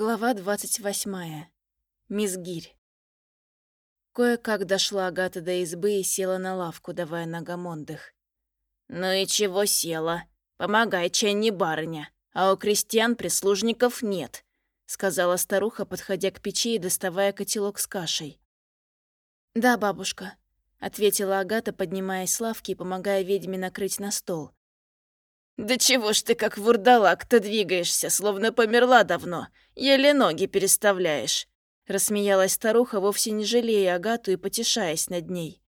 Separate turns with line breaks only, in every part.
Глава двадцать восьмая. Мисс Гирь. Кое-как дошла Агата до избы и села на лавку, давая ногам отдых.
«Ну и чего села? Помогай, чай не барыня, а у крестьян прислужников нет», сказала старуха, подходя к печи и доставая котелок с кашей.
«Да, бабушка», — ответила Агата, поднимаясь с лавки и помогая ведьме накрыть на стол.
«Да чего ж ты как вурдалак-то двигаешься, словно померла давно, еле ноги переставляешь!»
Рассмеялась старуха, вовсе не жалея Агату и потешаясь над ней.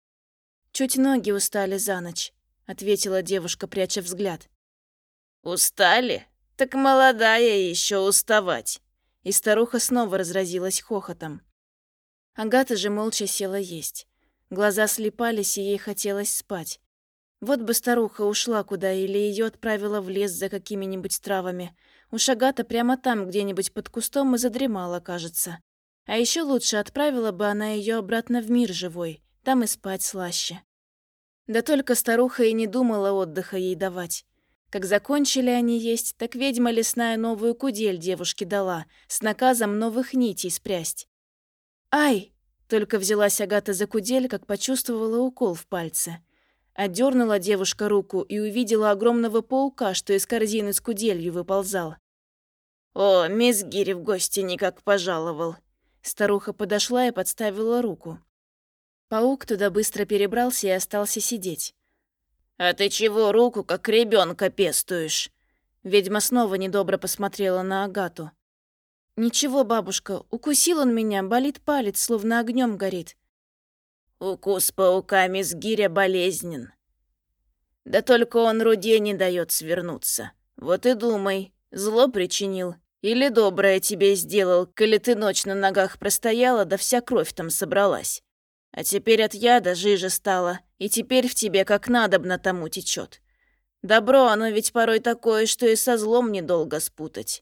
«Чуть ноги устали за ночь», — ответила девушка, пряча взгляд.
«Устали? Так молодая еще уставать!»
И старуха снова разразилась хохотом. Агата же молча села есть. Глаза слепались, и ей хотелось спать. Вот бы старуха ушла куда или ее отправила в лес за какими-нибудь травами. У Шагата прямо там, где-нибудь под кустом, и задремала, кажется. А еще лучше отправила бы она ее обратно в мир живой, там и спать слаще. Да только старуха и не думала отдыха ей давать. Как закончили они есть, так ведьма лесная новую кудель девушке дала, с наказом новых нитей спрясть. «Ай!» — только взялась Агата за кудель, как почувствовала укол в пальце. Отдернула девушка руку и увидела огромного паука, что из корзины с куделью выползал.
«О, мисс Гири в гости никак пожаловал».
Старуха подошла и подставила руку. Паук туда быстро перебрался и остался сидеть.
«А ты чего руку, как ребенка пестуешь?»
Ведьма снова недобро посмотрела на Агату. «Ничего, бабушка, укусил он меня, болит палец, словно огнем горит.
Укус паука мисс Гиря болезнен. Да только он руде не дает свернуться. Вот и думай, зло причинил или доброе тебе сделал, коли ты ночь на ногах простояла, да вся кровь там собралась. А теперь от яда жиже стало, и теперь в тебе как надобно тому течет. Добро, оно ведь порой такое, что и со злом недолго спутать.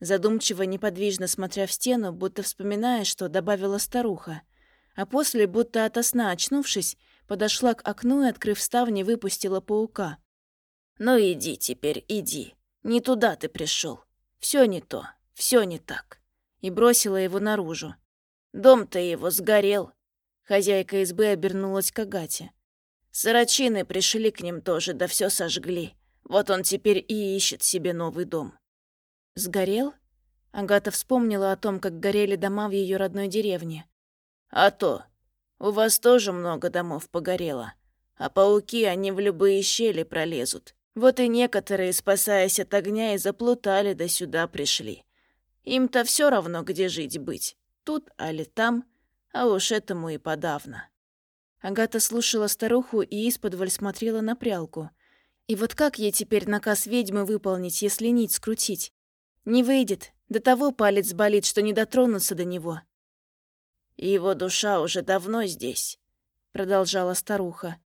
Задумчиво, неподвижно смотря в стену, будто вспоминая, что добавила старуха а после, будто ото сна очнувшись, подошла к окну и, открыв ставни, выпустила паука.
«Ну иди теперь, иди. Не туда ты пришел. Все не то, все не так».
И бросила его наружу.
Дом-то его сгорел.
Хозяйка избы обернулась к Агате.
Сорочины пришли к ним тоже, да все сожгли. Вот он теперь и ищет себе новый дом.
Сгорел? Агата вспомнила о том, как горели дома в ее родной деревне.
А то. У вас тоже много домов погорело. А пауки, они в любые щели пролезут. Вот и некоторые, спасаясь от огня, и заплутали да сюда пришли. Им-то все равно, где жить быть. Тут, али там, а уж этому и подавно.
Агата слушала старуху и исподволь смотрела на прялку. И вот как ей теперь наказ ведьмы выполнить, если нить скрутить? Не выйдет. До того палец болит, что не дотронуться до него.
Его душа уже давно здесь, продолжала старуха.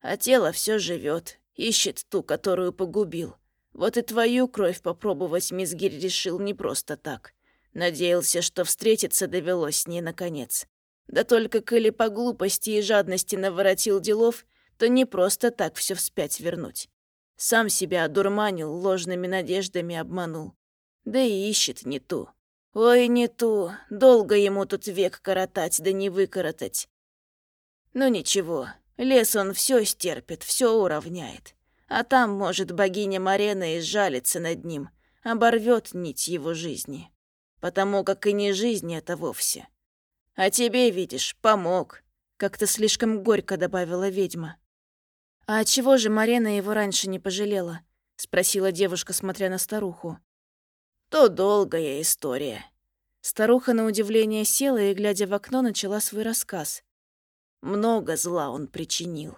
А тело все живет, ищет ту, которую погубил. Вот и твою кровь попробовать Мизгирь решил не просто так. Надеялся, что встретиться довелось с ней наконец. Да только коли по глупости и жадности наворотил делов, то не просто так все вспять вернуть. Сам себя одурманил, ложными надеждами обманул. Да и ищет не ту. Ой, не ту. Долго ему тут век коротать, да не выкоротать. Ну ничего, лес он все стерпит, все уравняет. А там, может, богиня Марена и сжалится над ним, оборвет нить его жизни. Потому как и не жизнь это вовсе. А тебе, видишь, помог. Как-то слишком горько добавила ведьма.
«А чего же Марена его раньше не пожалела?» — спросила девушка, смотря на старуху
то долгая история».
Старуха на удивление села и, глядя в окно, начала свой рассказ.
Много зла он причинил.